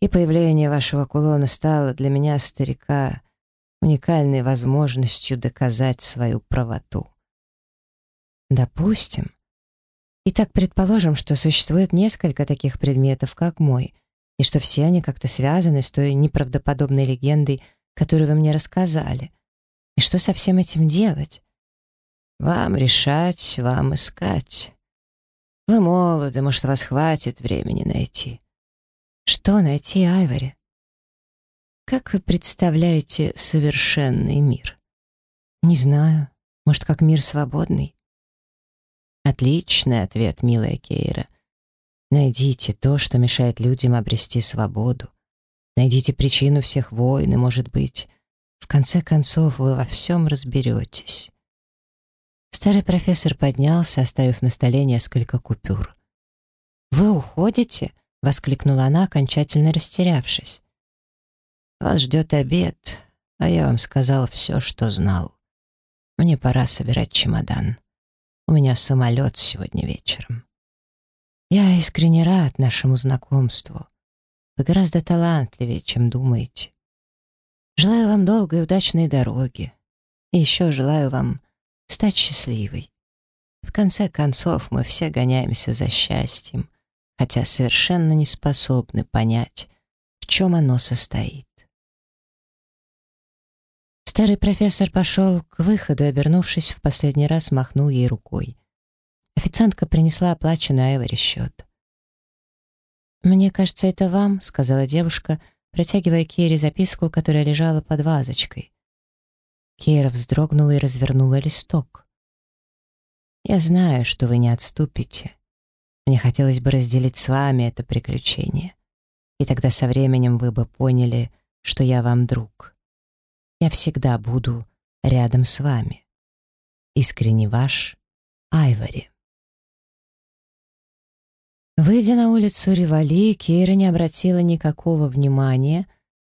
и появление вашего кулона стало для меня, старика, уникальной возможностью доказать свою правоту. Допустим. Итак, предположим, что существует несколько таких предметов, как мой, и что все они как-то связаны с той неправдоподобной легендой, которую вы мне рассказали. И что со всем этим делать? Вам решать, вам искать. Вы молоды, может, вас хватит времени найти. Что найти, Айвори? Как вы представляете совершенный мир? Не знаю. Может, как мир свободный? Отличный ответ, милая Кейра. Найдите то, что мешает людям обрести свободу. Найдите причину всех войн, и, может быть, в конце концов вы во всем разберетесь. Старый профессор поднялся, оставив на столе несколько купюр. «Вы уходите?» — воскликнула она, окончательно растерявшись. «Вас ждет обед, а я вам сказал все, что знал. Мне пора собирать чемодан. У меня самолет сегодня вечером. Я искренне рад нашему знакомству. Вы гораздо талантливее, чем думаете. Желаю вам долгой и удачной дороги. И еще желаю вам стать счастливой. В конце концов, мы все гоняемся за счастьем, хотя совершенно не способны понять, в чем оно состоит. Старый профессор пошел к выходу, обернувшись, в последний раз махнул ей рукой. Официантка принесла оплаченный Айвори счет. «Мне кажется, это вам», — сказала девушка, протягивая Керри записку, которая лежала под вазочкой. Кейра вздрогнула и развернула листок. «Я знаю, что вы не отступите. Мне хотелось бы разделить с вами это приключение. И тогда со временем вы бы поняли, что я вам друг. Я всегда буду рядом с вами. Искренне ваш Айвори». Выйдя на улицу Ривали, Кейра не обратила никакого внимания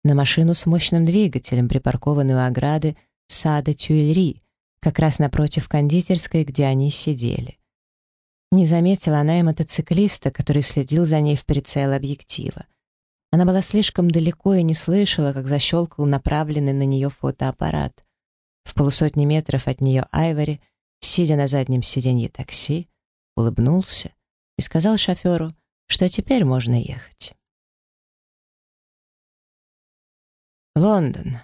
на машину с мощным двигателем, припаркованную у ограды сада Тюильри, как раз напротив кондитерской, где они сидели. Не заметила она и мотоциклиста, который следил за ней в прицел объектива. Она была слишком далеко и не слышала, как защелкал направленный на нее фотоаппарат. В полусотни метров от нее Айвори, сидя на заднем сиденье такси, улыбнулся и сказал шоферу, что теперь можно ехать. Лондон.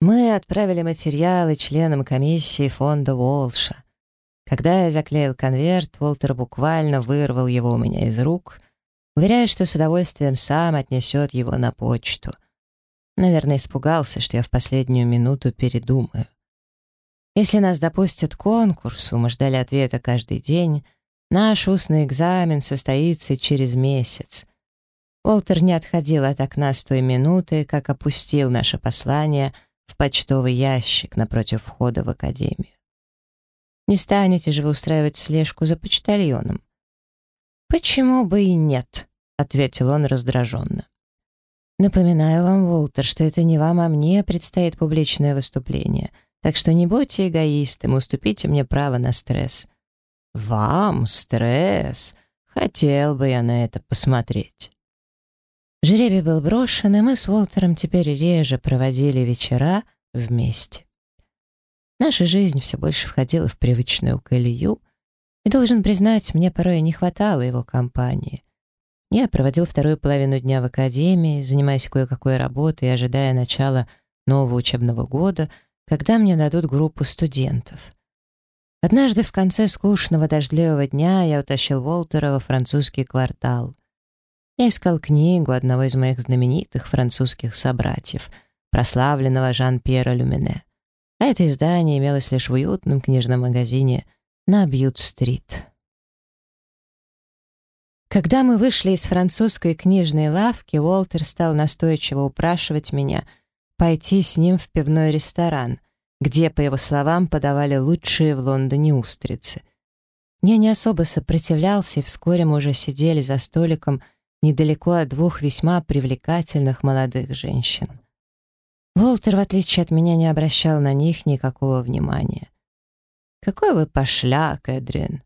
Мы отправили материалы членам комиссии фонда Уолша. Когда я заклеил конверт, Уолтер буквально вырвал его у меня из рук, уверяя, что с удовольствием сам отнесет его на почту. Наверное, испугался, что я в последнюю минуту передумаю. Если нас допустят к конкурсу, мы ждали ответа каждый день, Наш устный экзамен состоится через месяц. Уолтер не отходил от окна с той минуты, как опустил наше послание в почтовый ящик напротив входа в академию. Не станете же вы устраивать слежку за почтальоном? «Почему бы и нет?» — ответил он раздраженно. «Напоминаю вам, Уолтер, что это не вам, а мне предстоит публичное выступление, так что не будьте эгоистом, уступите мне право на стресс. «Вам стресс! Хотел бы я на это посмотреть». Жеребий был брошен, и мы с Уолтером теперь реже проводили вечера вместе. Наша жизнь все больше входила в привычную колею, и, должен признать, мне порой не хватало его компании. Я проводил вторую половину дня в академии, занимаясь кое-какой работой и ожидая начала нового учебного года, когда мне дадут группу студентов. Однажды в конце скучного дождливого дня я утащил Волтера во французский квартал. Я искал книгу одного из моих знаменитых французских собратьев, прославленного Жан-Пьера Люмине. А это издание имелось лишь в уютном книжном магазине на Бьют-стрит. Когда мы вышли из французской книжной лавки, Уолтер стал настойчиво упрашивать меня пойти с ним в пивной ресторан, где, по его словам, подавали лучшие в Лондоне устрицы. Я не особо сопротивлялся, и вскоре мы уже сидели за столиком недалеко от двух весьма привлекательных молодых женщин. Волтер, в отличие от меня, не обращал на них никакого внимания. «Какой вы пошляк, Эдрин!»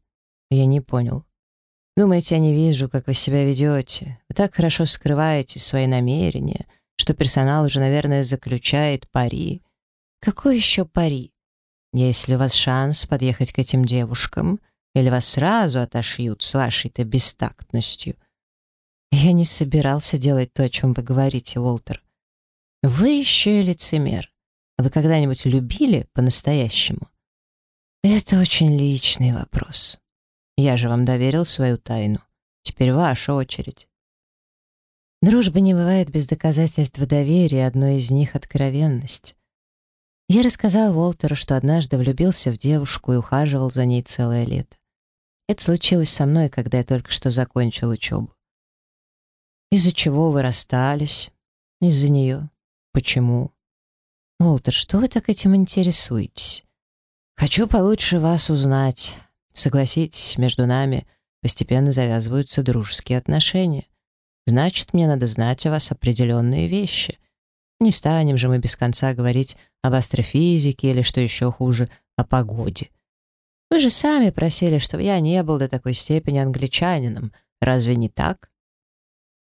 Я не понял. Думаете, я не вижу, как вы себя ведете? Вы так хорошо скрываете свои намерения, что персонал уже, наверное, заключает пари. Какой еще пари? Если у вас шанс подъехать к этим девушкам, или вас сразу отошьют с вашей-то бестактностью. Я не собирался делать то, о чем вы говорите, Уолтер. Вы еще и лицемер. Вы когда-нибудь любили по-настоящему? Это очень личный вопрос. Я же вам доверил свою тайну. Теперь ваша очередь. Дружба не бывает без доказательств доверия, одно из них — откровенность. Я рассказал Уолтеру, что однажды влюбился в девушку и ухаживал за ней целое лето. Это случилось со мной, когда я только что закончил учебу. Из-за чего вы расстались? Из-за нее. Почему? Уолтер, что вы так этим интересуетесь? Хочу получше вас узнать. Согласитесь, между нами постепенно завязываются дружеские отношения. Значит, мне надо знать о вас определенные вещи. Не станем же мы без конца говорить об астрофизике или, что еще хуже, о погоде. Вы же сами просили, чтобы я не был до такой степени англичанином. Разве не так?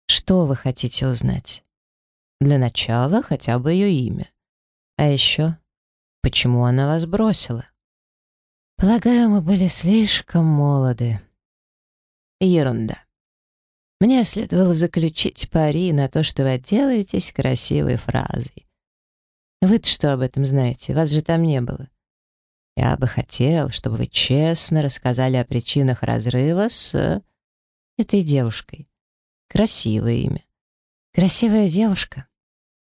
Что вы хотите узнать? Для начала хотя бы ее имя. А еще, почему она вас бросила? Полагаю, мы были слишком молоды. Ерунда. Мне следовало заключить пари на то, что вы отделаетесь красивой фразой. Вы-то что об этом знаете? Вас же там не было. Я бы хотел, чтобы вы честно рассказали о причинах разрыва с этой девушкой. Красивое имя. Красивая девушка.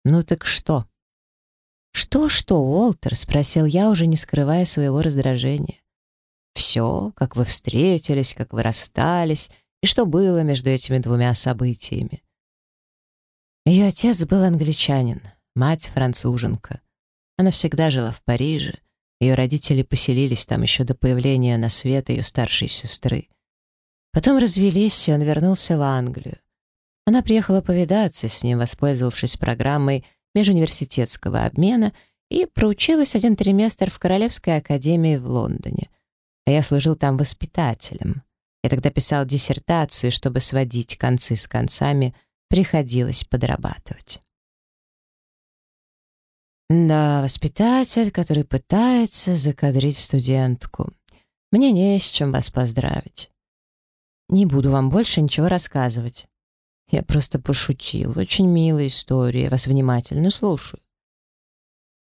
Ну так что? «Что-что, Уолтер?» — спросил я, уже не скрывая своего раздражения. «Все, как вы встретились, как вы расстались, и что было между этими двумя событиями. Ее отец был англичанин, мать француженка. Она всегда жила в Париже. Ее родители поселились там еще до появления на свет ее старшей сестры. Потом развелись, и он вернулся в Англию. Она приехала повидаться с ним, воспользовавшись программой межуниверситетского обмена, и проучилась один триместр в Королевской академии в Лондоне. А я служил там воспитателем. Я тогда писал диссертацию, чтобы сводить концы с концами, приходилось подрабатывать. Да, воспитатель, который пытается закадрить студентку. Мне не с чем вас поздравить. Не буду вам больше ничего рассказывать. Я просто пошутил. Очень милая история. Вас внимательно слушаю.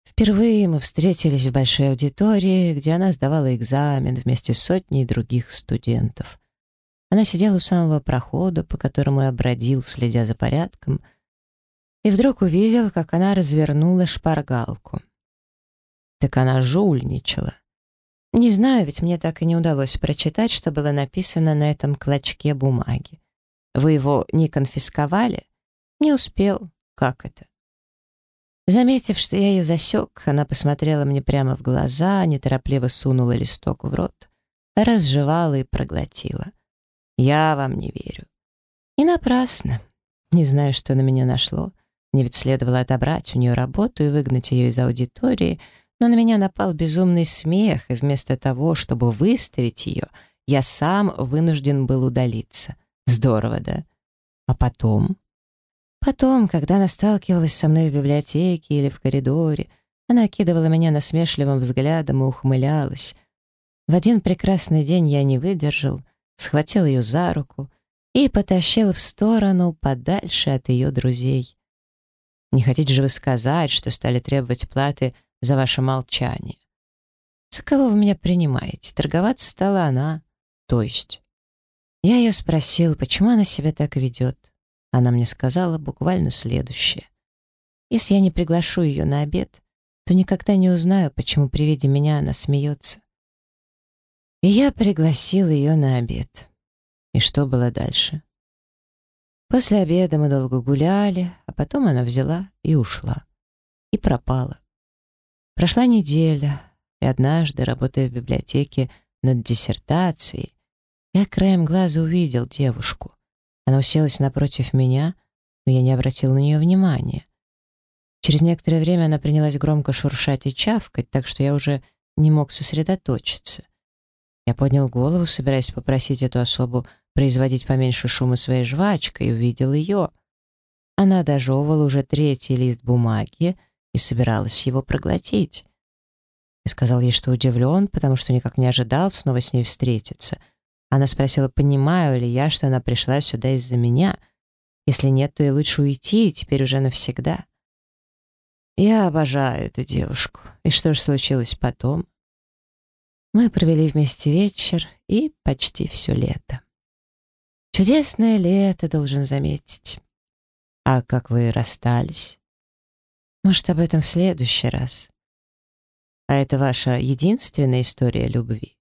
Впервые мы встретились в большой аудитории, где она сдавала экзамен вместе с сотней других студентов. Она сидела у самого прохода, по которому я бродил, следя за порядком, и вдруг увидел, как она развернула шпаргалку. Так она жульничала. Не знаю, ведь мне так и не удалось прочитать, что было написано на этом клочке бумаги. Вы его не конфисковали? Не успел. Как это? Заметив, что я ее засек, она посмотрела мне прямо в глаза, неторопливо сунула листок в рот, разжевала и проглотила. Я вам не верю. И напрасно. Не знаю, что на меня нашло. Мне ведь следовало отобрать у нее работу и выгнать ее из аудитории, но на меня напал безумный смех, и вместо того, чтобы выставить ее, я сам вынужден был удалиться. Здорово, да? А потом? Потом, когда она сталкивалась со мной в библиотеке или в коридоре, она окидывала меня насмешливым взглядом и ухмылялась. В один прекрасный день я не выдержал — схватил ее за руку и потащил в сторону подальше от ее друзей. Не хотите же вы сказать, что стали требовать платы за ваше молчание? За кого вы меня принимаете? Торговаться стала она. То есть? Я ее спросил, почему она себя так ведет. Она мне сказала буквально следующее. Если я не приглашу ее на обед, то никогда не узнаю, почему при виде меня она смеется. И я пригласил ее на обед. И что было дальше? После обеда мы долго гуляли, а потом она взяла и ушла. И пропала. Прошла неделя, и однажды, работая в библиотеке над диссертацией, я краем глаза увидел девушку. Она уселась напротив меня, но я не обратил на нее внимания. Через некоторое время она принялась громко шуршать и чавкать, так что я уже не мог сосредоточиться. Я поднял голову, собираясь попросить эту особу производить поменьше шума своей жвачкой, и увидел ее. Она дожевывала уже третий лист бумаги и собиралась его проглотить. Я сказал ей, что удивлен, потому что никак не ожидал снова с ней встретиться. Она спросила, понимаю ли я, что она пришла сюда из-за меня. Если нет, то и лучше уйти, теперь уже навсегда. Я обожаю эту девушку. И что же случилось потом? Мы провели вместе вечер и почти все лето. Чудесное лето, должен заметить. А как вы расстались? Может, об этом в следующий раз. А это ваша единственная история любви?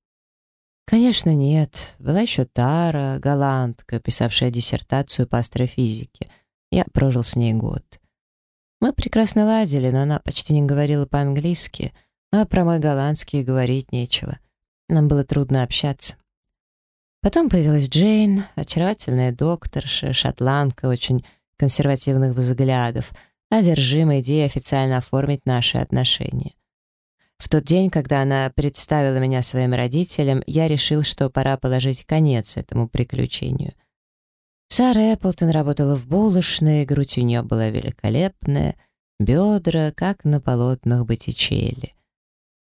Конечно, нет. Была еще Тара, голландка, писавшая диссертацию по астрофизике. Я прожил с ней год. Мы прекрасно ладили, но она почти не говорила по-английски, а про мой голландский говорить нечего. Нам было трудно общаться. Потом появилась Джейн, очаровательная докторша, шотландка, очень консервативных взглядов, одержимая идеей официально оформить наши отношения. В тот день, когда она представила меня своим родителям, я решил, что пора положить конец этому приключению. Сара Эпплтон работала в булочной, грудь у нее была великолепная, бедра, как на полотнах Боттичелли.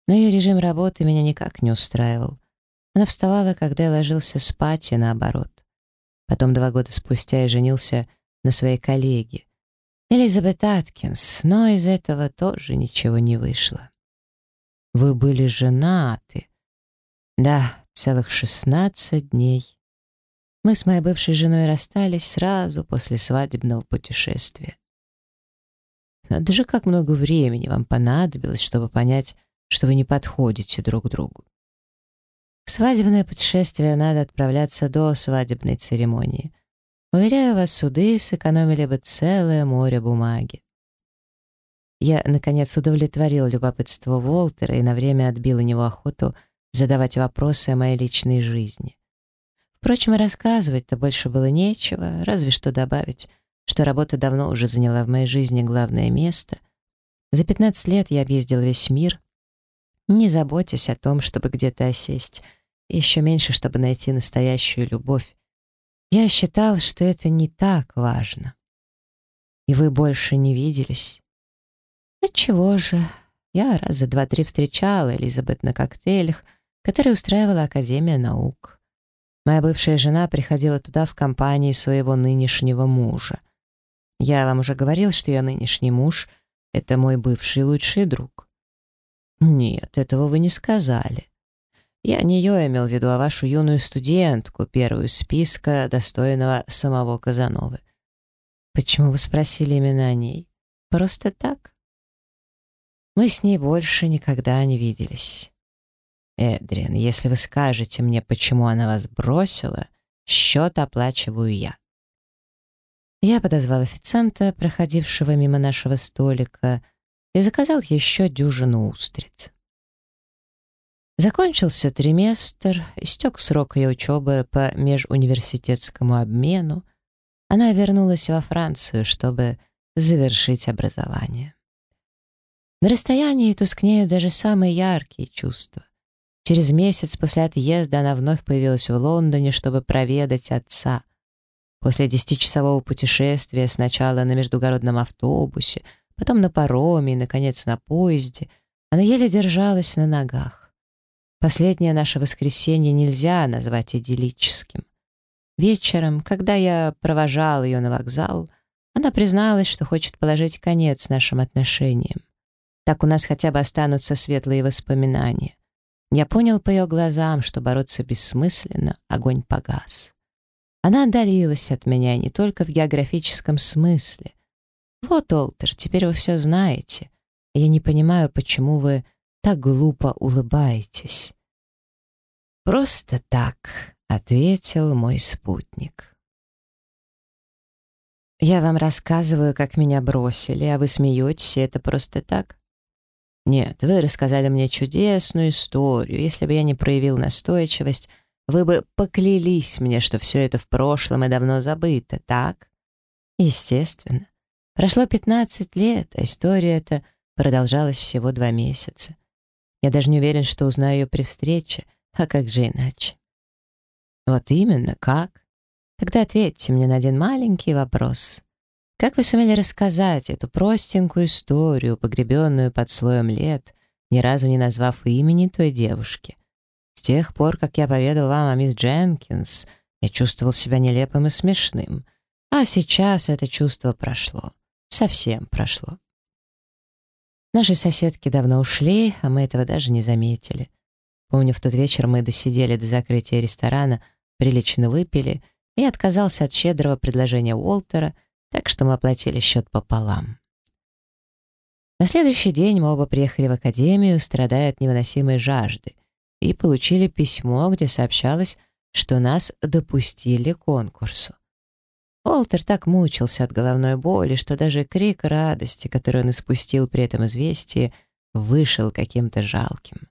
Но ее режим работы меня никак не устраивал. Она вставала, когда я ложился спать, и наоборот. Потом два года спустя я женился на своей коллеге, Элизабет Аткинс, но из этого тоже ничего не вышло. Вы были женаты? Да, целых шестнадцать дней. Мы с моей бывшей женой расстались сразу после свадебного путешествия. Надо же, как много времени вам понадобилось, чтобы понять, что вы не подходите друг другу. В свадебное путешествие надо отправляться до свадебной церемонии. Уверяю вас, суды сэкономили бы целое море бумаги. Я, наконец, удовлетворил любопытство Уолтера и на время отбил у него охоту задавать вопросы о моей личной жизни. Впрочем, рассказывать-то больше было нечего, разве что добавить, что работа давно уже заняла в моей жизни главное место. За 15 лет я объездил весь мир, не заботясь о том, чтобы где-то осесть, еще меньше, чтобы найти настоящую любовь. Я считал, что это не так важно. И вы больше не виделись. Отчего же? Я раза два-три встречала Элизабет на коктейлях, которые устраивала Академия наук. Моя бывшая жена приходила туда в компании своего нынешнего мужа. Я вам уже говорил, что ее нынешний муж — это мой бывший лучший друг. Нет, этого вы не сказали. Я не ее имел в виду, а вашу юную студентку, первую списка, достойного самого Казановы. Почему вы спросили именно о ней? Просто так? Мы с ней больше никогда не виделись. Эдриан, если вы скажете мне, почему она вас бросила, счет оплачиваю я. Я подозвал официанта, проходившего мимо нашего столика, и заказал еще дюжину устриц. Закончился триместр, истек срок ее учебы по межуниверситетскому обмену. Она вернулась во Францию, чтобы завершить образование. На расстоянии тускнеют даже самые яркие чувства. Через месяц после отъезда она вновь появилась в Лондоне, чтобы проведать отца. После десятичасового путешествия сначала на междугородном автобусе, потом на пароме и, наконец, на поезде, она еле держалась на ногах. Последнее наше воскресенье нельзя назвать идиллическим. Вечером, когда я провожал ее на вокзал, она призналась, что хочет положить конец нашим отношениям. Так у нас хотя бы останутся светлые воспоминания. Я понял по ее глазам, что бороться бессмысленно, огонь погас. Она отдалилась от меня не только в географическом смысле. Вот, Олтер, теперь вы все знаете. Я не понимаю, почему вы так глупо улыбаетесь. «Просто так», — ответил мой спутник. «Я вам рассказываю, как меня бросили, а вы смеетесь, и это просто так?» Нет, вы рассказали мне чудесную историю. Если бы я не проявил настойчивость, вы бы поклялись мне, что все это в прошлом и давно забыто, так? Естественно. Прошло 15 лет, а история эта продолжалась всего два месяца. Я даже не уверен, что узнаю ее при встрече, а как же иначе? Вот именно, как? Тогда ответьте мне на один маленький вопрос. Как вы сумели рассказать эту простенькую историю, погребенную под слоем лет, ни разу не назвав имени той девушки? С тех пор, как я поведал вам о мисс Дженкинс, я чувствовал себя нелепым и смешным. А сейчас это чувство прошло. Совсем прошло. Наши соседки давно ушли, а мы этого даже не заметили. Помню, в тот вечер мы досидели до закрытия ресторана, прилично выпили — и отказался от щедрого предложения Уолтера, так что мы оплатили счет пополам. На следующий день мы оба приехали в академию, страдая от невыносимой жажды, и получили письмо, где сообщалось, что нас допустили к конкурсу. Уолтер так мучился от головной боли, что даже крик радости, который он испустил при этом известии, вышел каким-то жалким.